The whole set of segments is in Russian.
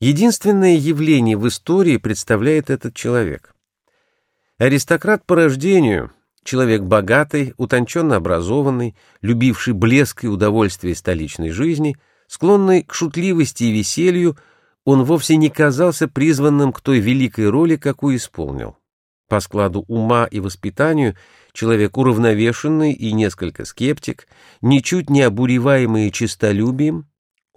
Единственное явление в истории представляет этот человек. Аристократ по рождению, человек богатый, утонченно образованный, любивший блеск и удовольствие столичной жизни, склонный к шутливости и веселью, он вовсе не казался призванным к той великой роли, какую исполнил. По складу ума и воспитанию человек уравновешенный и несколько скептик, ничуть не обуреваемый честолюбием,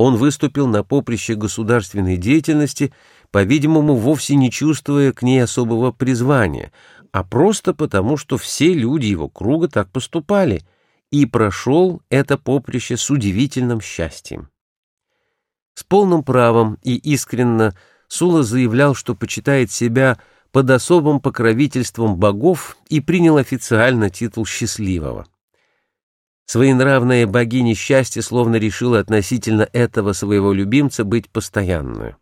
он выступил на поприще государственной деятельности, по-видимому, вовсе не чувствуя к ней особого призвания, а просто потому, что все люди его круга так поступали, и прошел это поприще с удивительным счастьем. С полным правом и искренно Сула заявлял, что почитает себя под особым покровительством богов и принял официально титул счастливого. Своенравная богиня счастья словно решила относительно этого своего любимца быть постоянную.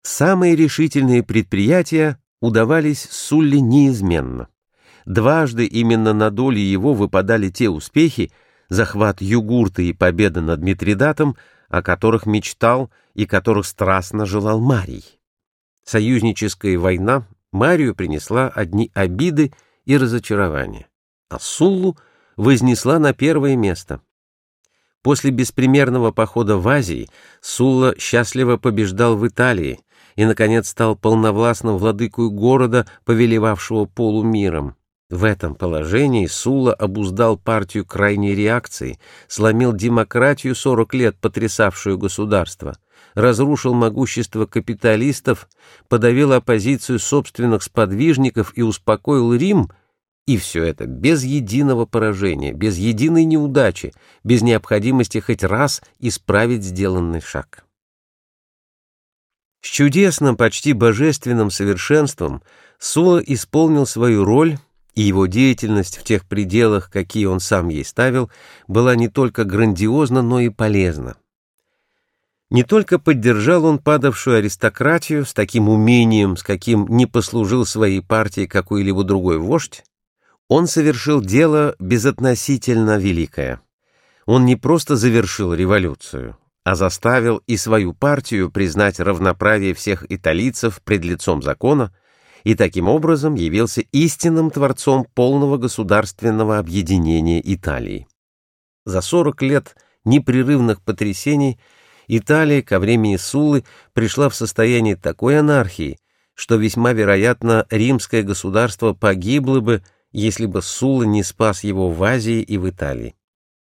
Самые решительные предприятия удавались Сулли неизменно. Дважды именно на доле его выпадали те успехи, захват Югурта и победа над Митридатом, о которых мечтал и которых страстно желал Марий. Союзническая война Марию принесла одни обиды и разочарования, а Суллу — вознесла на первое место. После беспримерного похода в Азии Сулла счастливо побеждал в Италии и, наконец, стал полновластным владыкой города, повелевавшего полумиром. В этом положении Сула обуздал партию крайней реакции, сломил демократию 40 лет потрясавшую государство, разрушил могущество капиталистов, подавил оппозицию собственных сподвижников и успокоил Рим — и все это без единого поражения, без единой неудачи, без необходимости хоть раз исправить сделанный шаг. С чудесным, почти божественным совершенством Сула исполнил свою роль, и его деятельность в тех пределах, какие он сам ей ставил, была не только грандиозна, но и полезна. Не только поддержал он падавшую аристократию с таким умением, с каким не послужил своей партии какой-либо другой вождь, он совершил дело безотносительно великое. Он не просто завершил революцию, а заставил и свою партию признать равноправие всех италийцев пред лицом закона и таким образом явился истинным творцом полного государственного объединения Италии. За 40 лет непрерывных потрясений Италия ко времени Суллы пришла в состояние такой анархии, что весьма вероятно римское государство погибло бы если бы Сула не спас его в Азии и в Италии.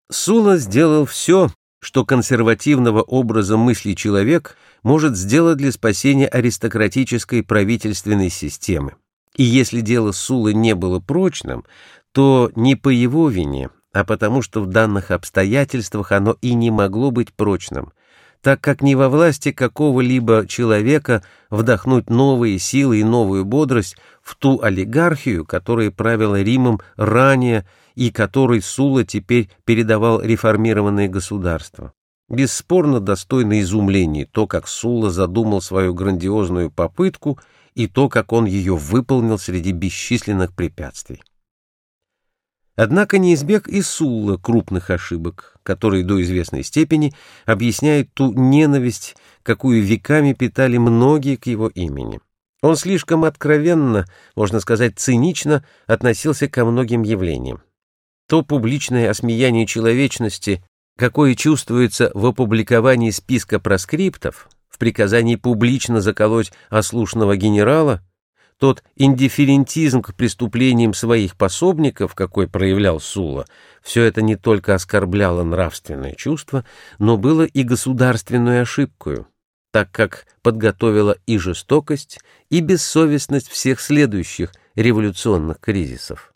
Сула сделал все, что консервативного образа мысли человек может сделать для спасения аристократической правительственной системы. И если дело Сулы не было прочным, то не по его вине, а потому что в данных обстоятельствах оно и не могло быть прочным, так как не во власти какого-либо человека вдохнуть новые силы и новую бодрость в ту олигархию, которая правила Римом ранее и которой Сула теперь передавал реформированное государство. Бесспорно достойно изумления то, как Сула задумал свою грандиозную попытку и то, как он ее выполнил среди бесчисленных препятствий. Однако не избег и Сулла крупных ошибок, которые до известной степени объясняют ту ненависть, какую веками питали многие к его имени. Он слишком откровенно, можно сказать, цинично относился ко многим явлениям. То публичное осмеяние человечности, какое чувствуется в опубликовании списка проскриптов, в приказании публично заколоть ослушного генерала, тот индифферентизм к преступлениям своих пособников, какой проявлял Сула, все это не только оскорбляло нравственное чувство, но было и государственную ошибкою, так как подготовило и жестокость, и бессовестность всех следующих революционных кризисов.